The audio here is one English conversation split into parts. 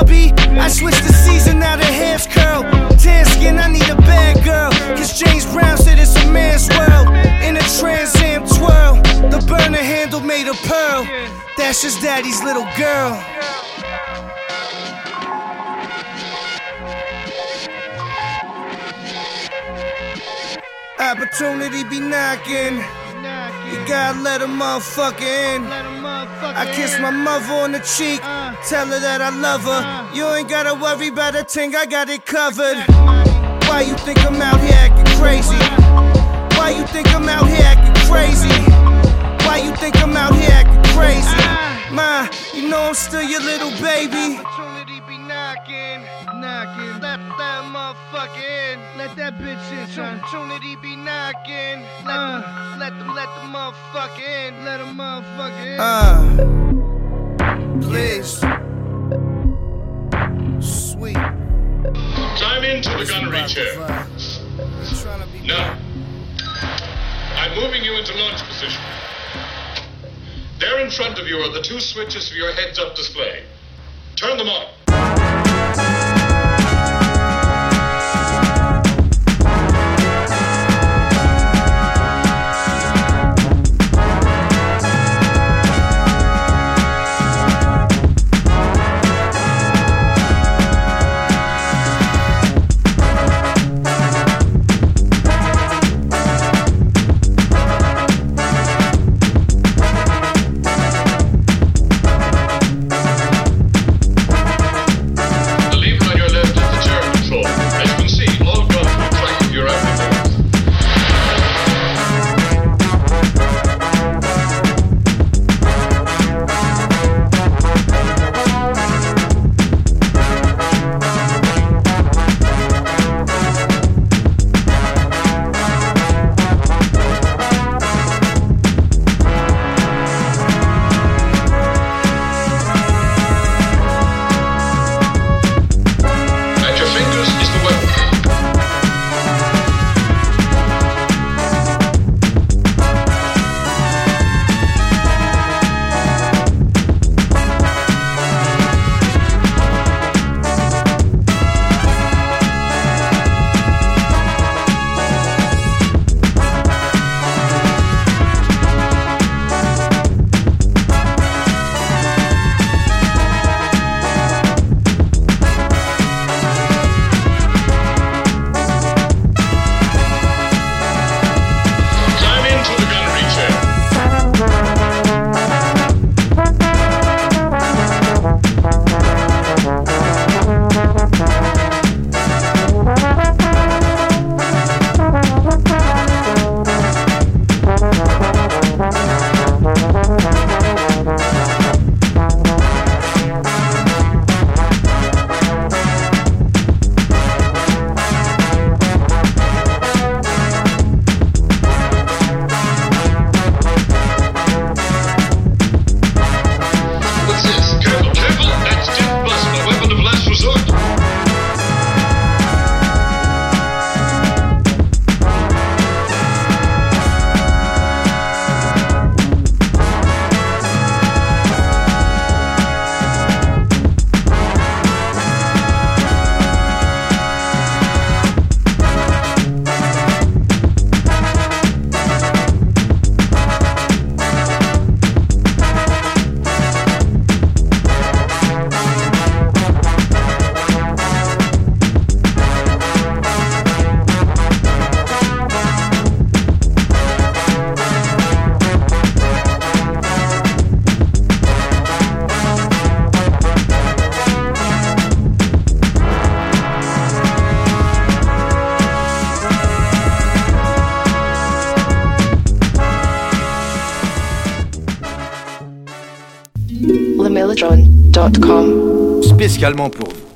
stubby. I switched the season, now the hair's curl. Tan skin, I need a bad girl. Cause James Brown said it's a man's world. In a Trans Am twirl. The burner handle made of pearl. That's just daddy's little girl. Opportunity be knocking. You gotta let a motherfucker in. I kiss my mother on the cheek, tell her that I love her. You ain't gotta worry about a thing, I got it covered. Why you think I'm out here acting crazy? Why you think I'm out here acting crazy? Why you think I'm out here acting crazy? Ma, you know I'm still your little baby. In. Let that bitch. Opportunity be knocking. Let them, let them, let the motherfucker in. Let the motherfucker in. Uh, please. Sweet. Climb into the gunnery chair. Now, I'm moving you into launch position. There in front of you are the two switches for your heads up display. Turn them on. Spécialement pour vous.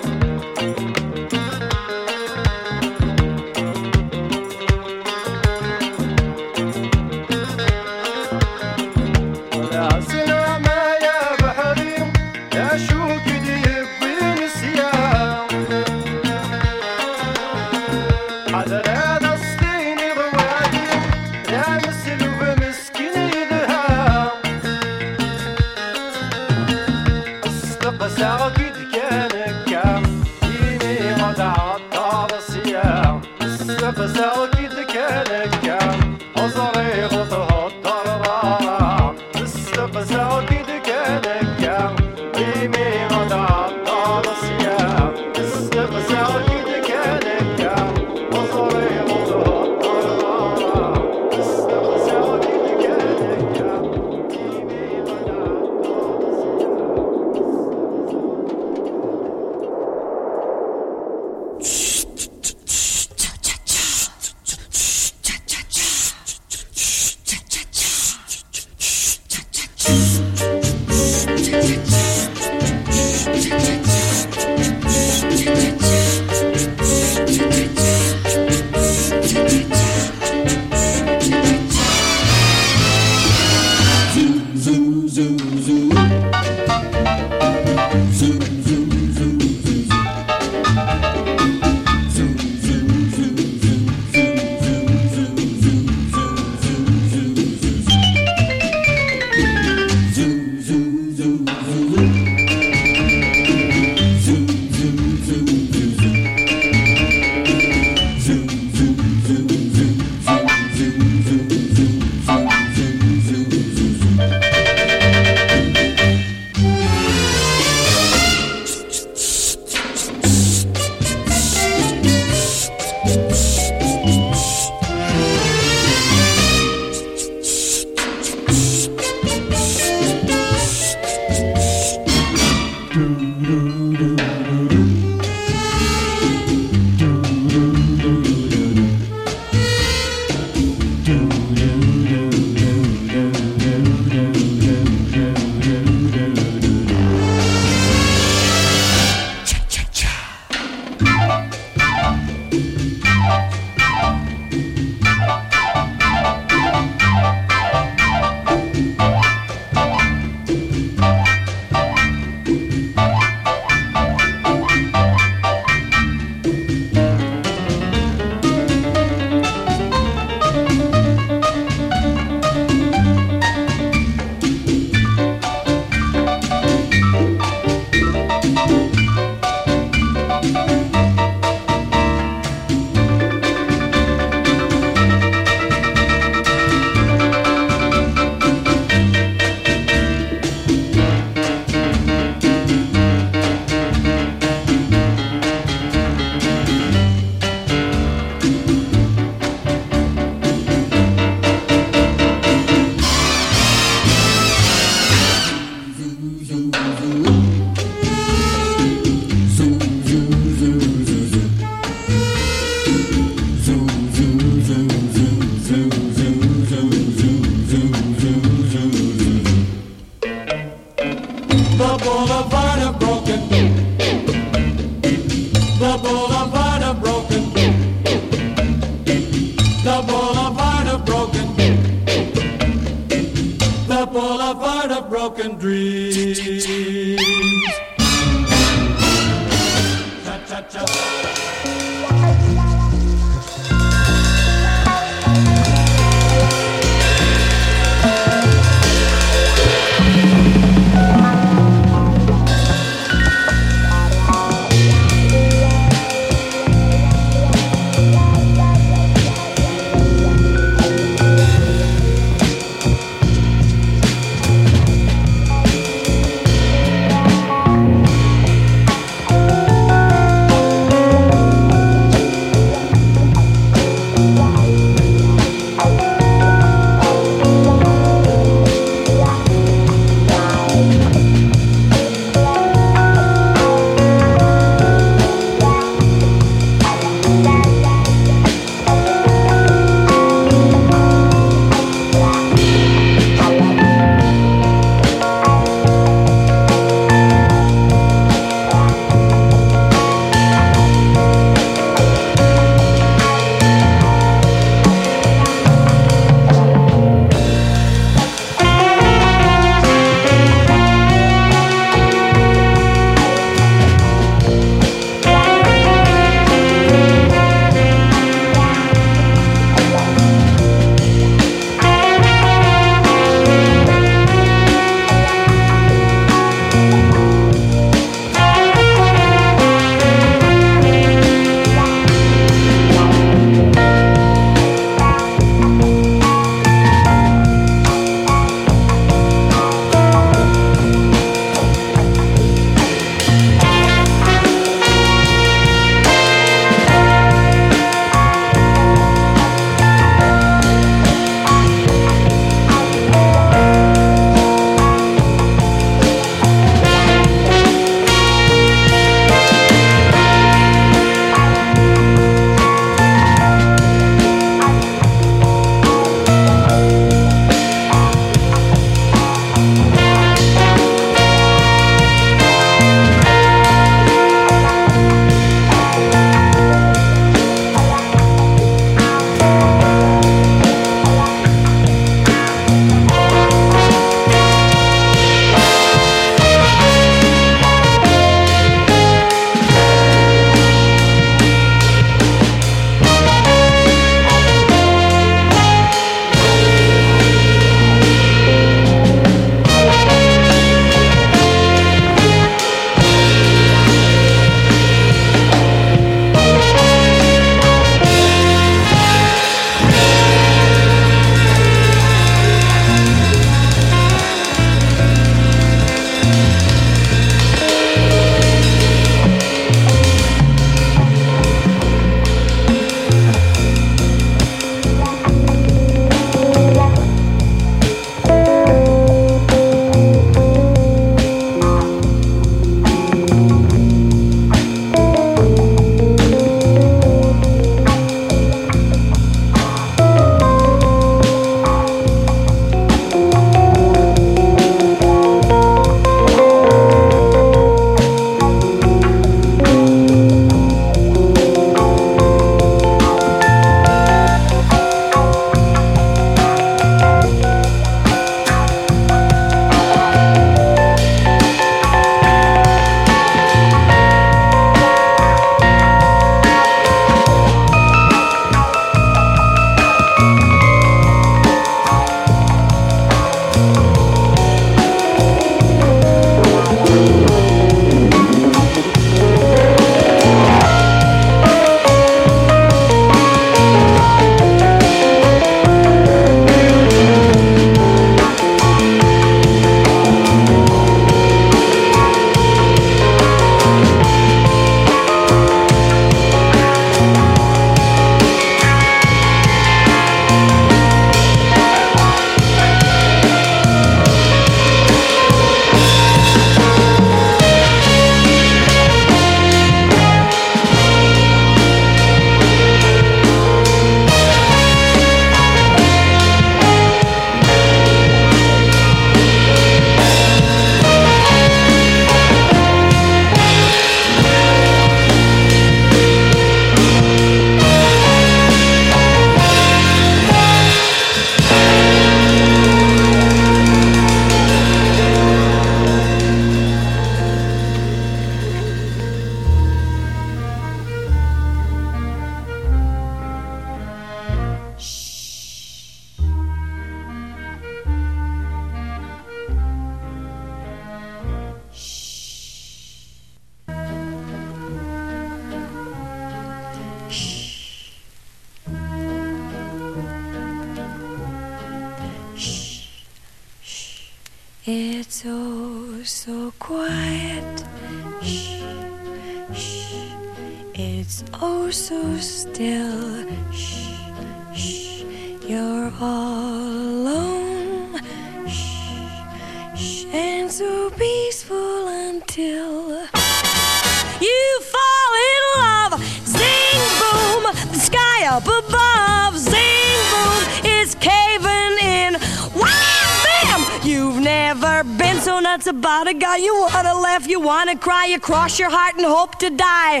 to cry, you cross your heart and hope to die.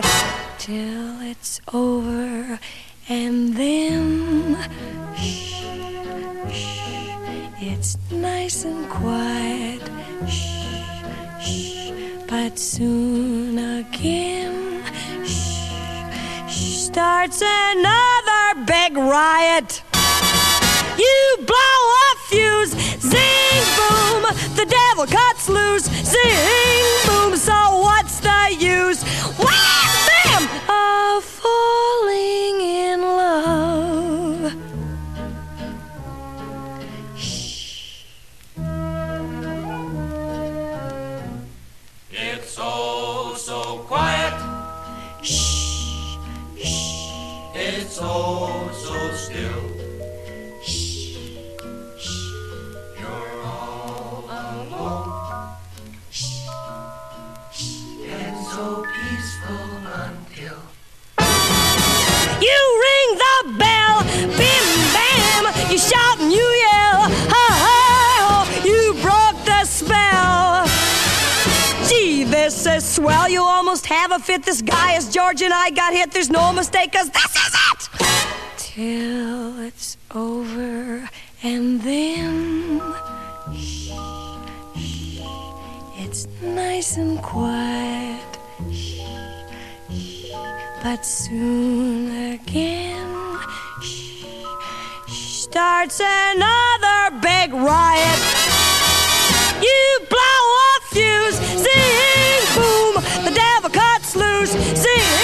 Till it's over, and then shh, shh, it's nice and quiet. Shh, shh, but soon again, shh, shh, starts another big riot. You blow a fuse, zing boom, the devil comes Let's lose, sing, boom, so never fit. This guy is George and I got hit. There's no mistake, cause this is it! Till it's over and then it's nice and quiet. But soon again starts another big riot. You blow a fuse, see lose. See.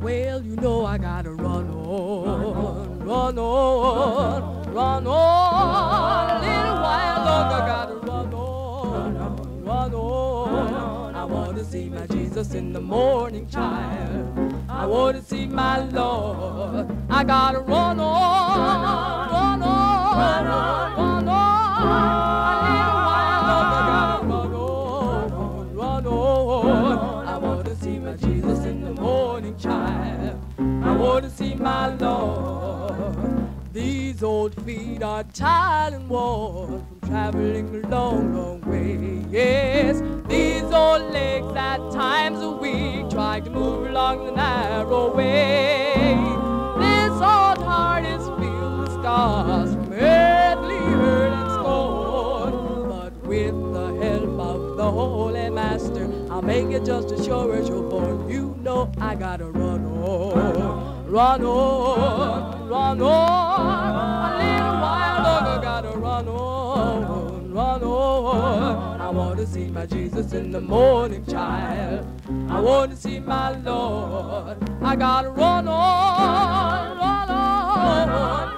Well, you know I gotta run on, run on, run on. A little while longer, gotta run on, run on. I wanna see my Jesus in the morning, child. I wanna see my Lord. I gotta run on, run on, run on, see my Lord. These old feet are tired and worn from traveling a long, long way. Yes, these old legs at times are weak, trying to move along the narrow way. This old heart is filled with scars from earthly hurt and scorn. But with the help of the Holy Master, I'll make it just as sure as you're born. You know I gotta run on, run on, run on. A little while longer, gotta run on, run on. I wanna see my Jesus in the morning, child. I wanna see my Lord. I gotta run on, run on.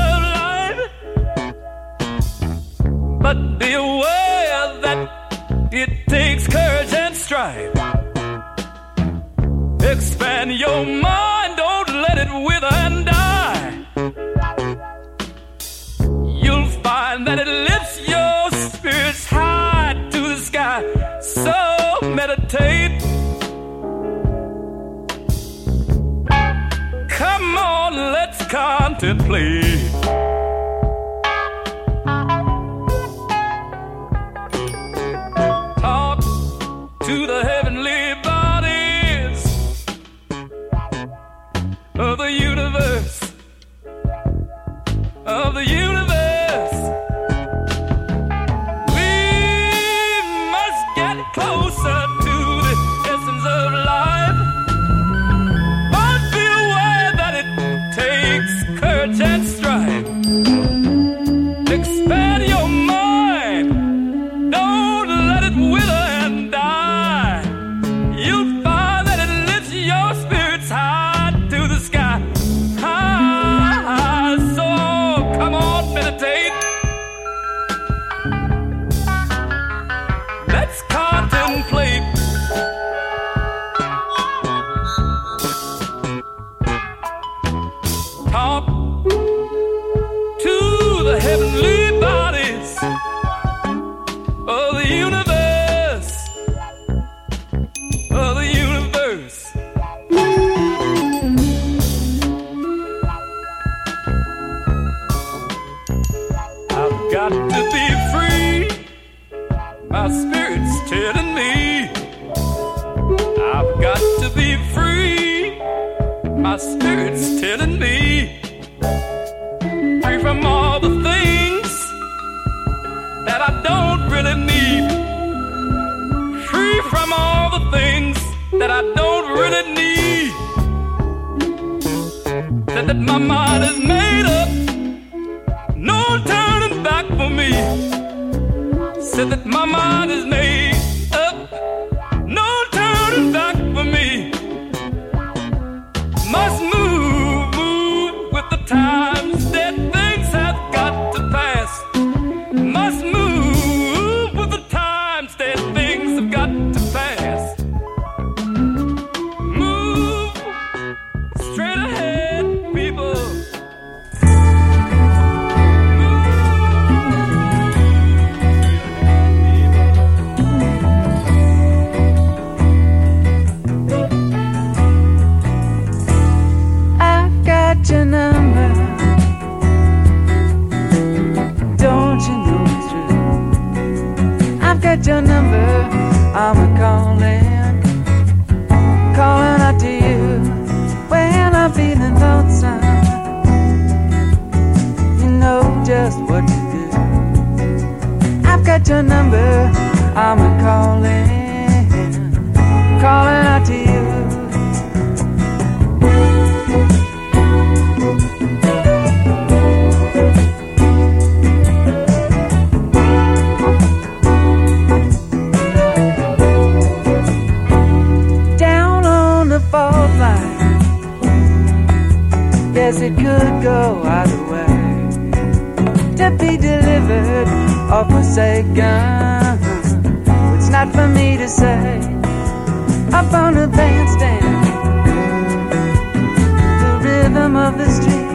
But be aware that it takes courage and strife. Expand your mind, don't let it wither and die. You'll find that it lifts your spirits high to the sky. So meditate. Come on, let's contemplate. To be free. My spirit's telling me. I've got to be free. My spirit's telling me free from all the things that I don't really need. Free from all the things that I don't really need. That my mind is Said that my mind is made Yes, it could go either way. To be delivered or forsaken. It's not for me to say. Up on the bandstand, the rhythm of the streets.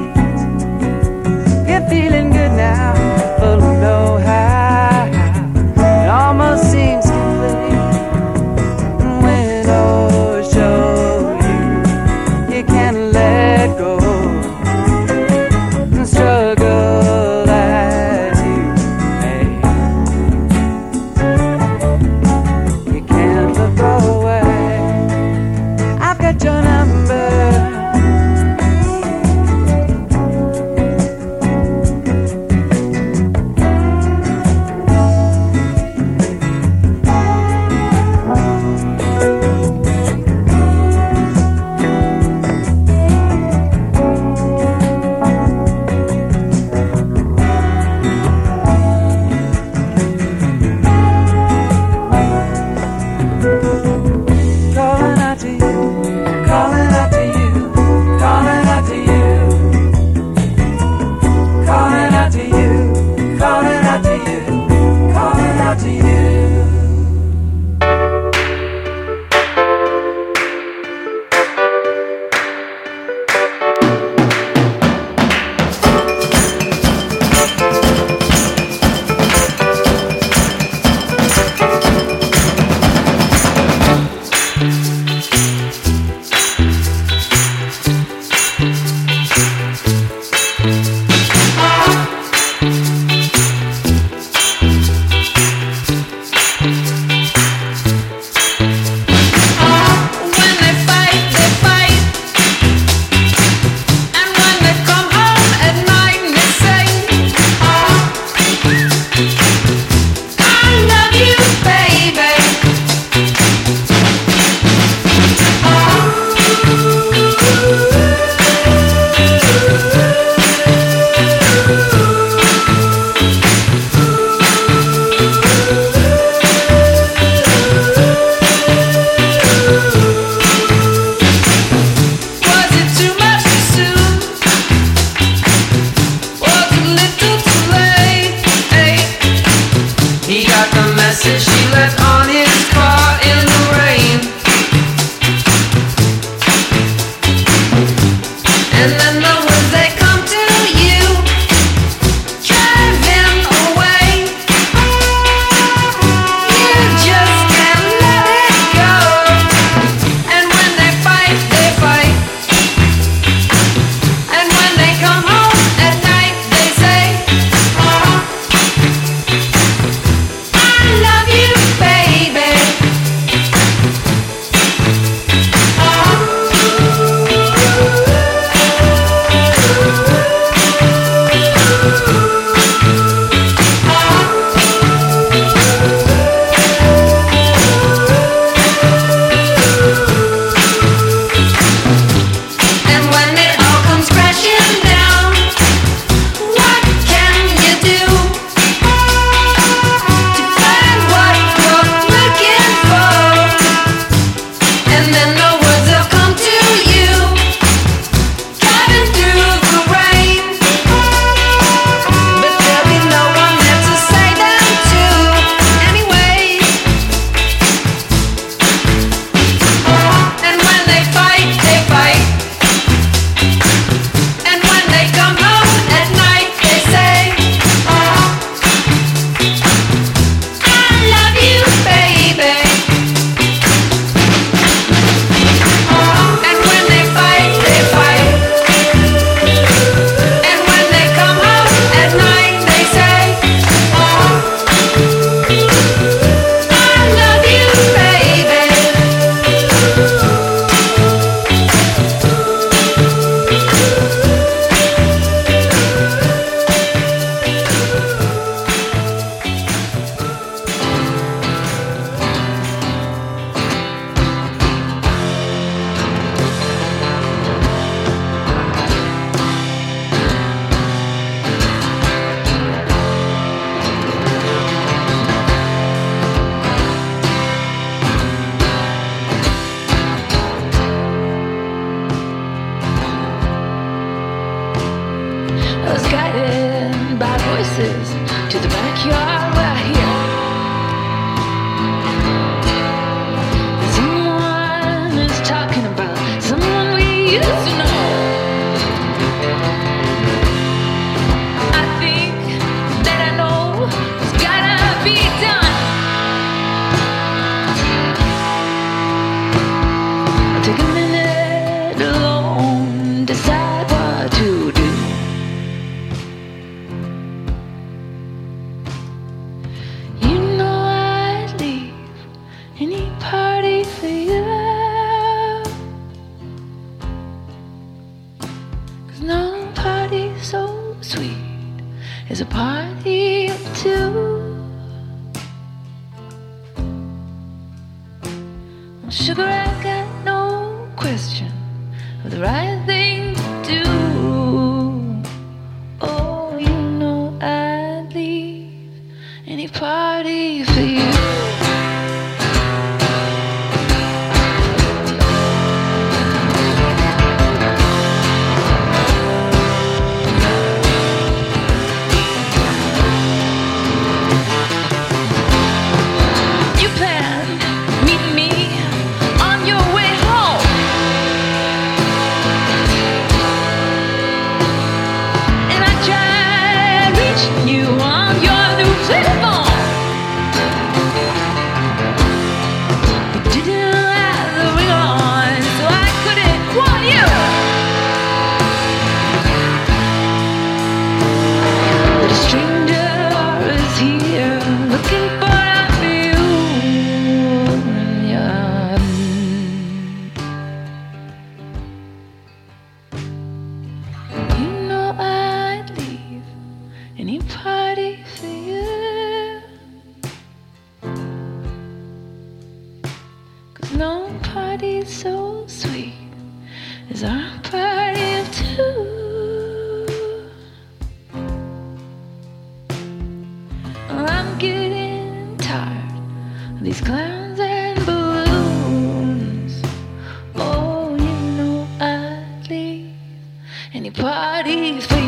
Any party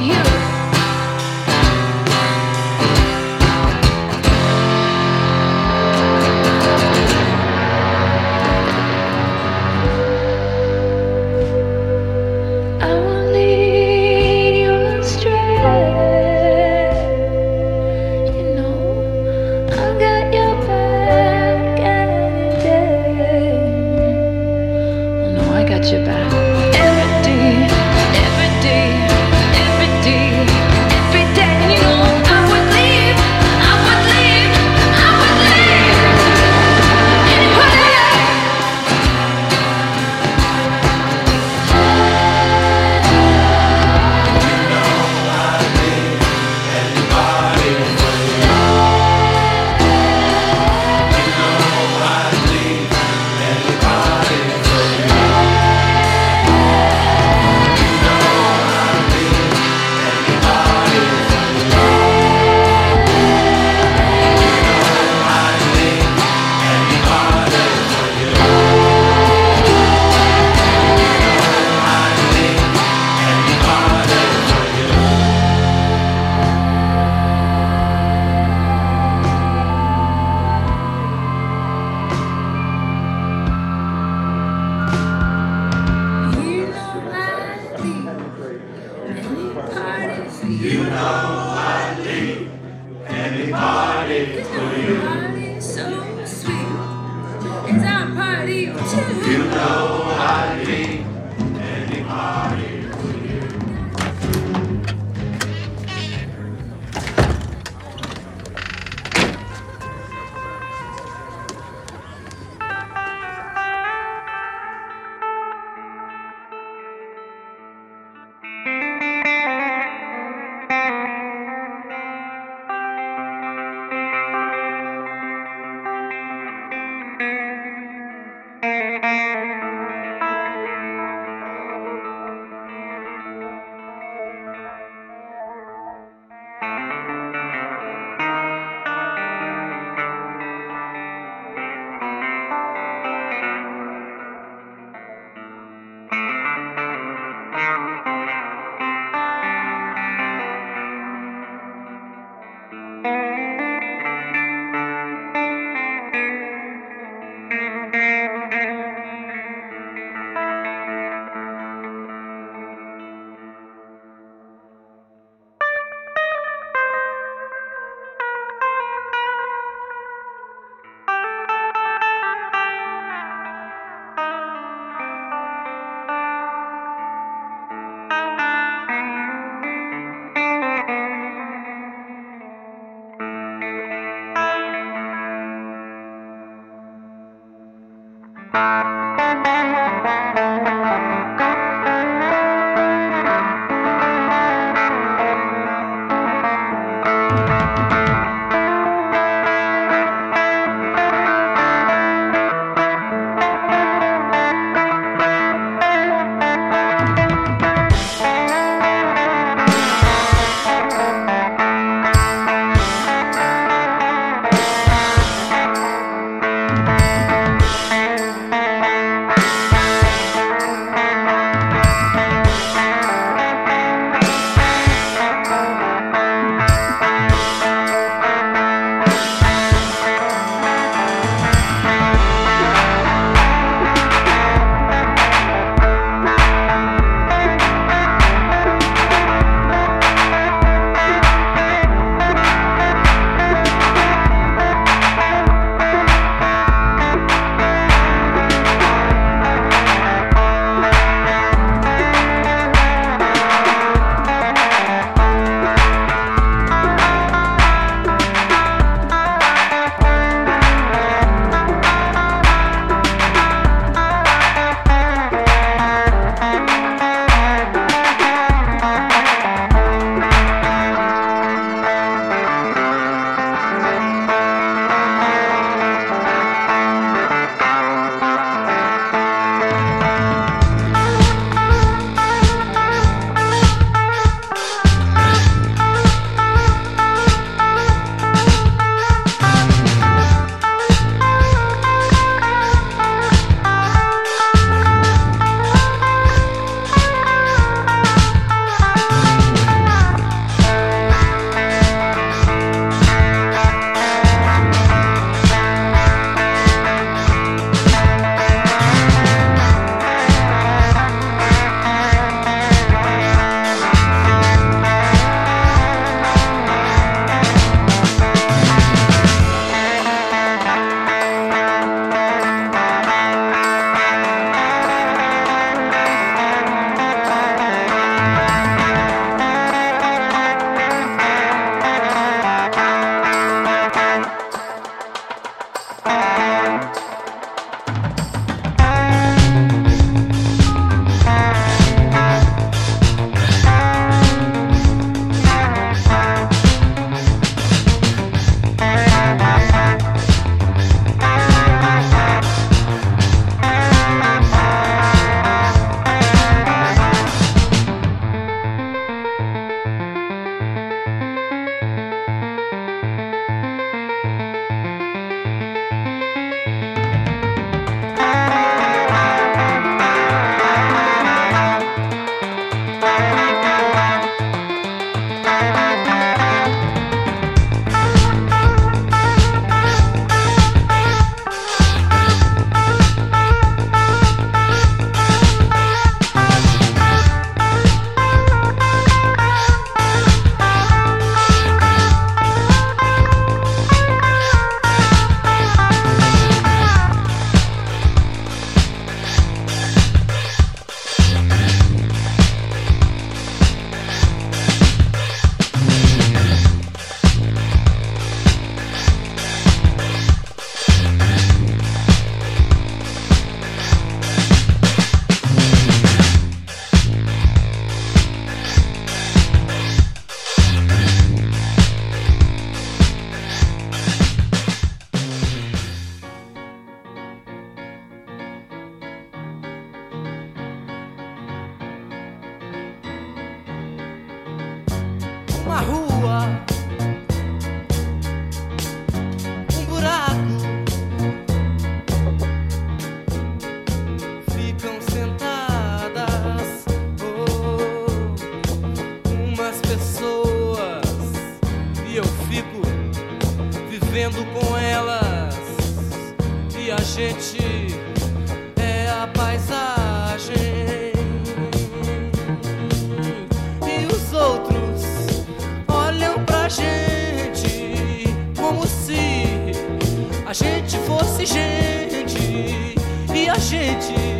vivendo com elas e a gente é a paisagem. E os outros olham pra gente como se a gente fosse gente e a gente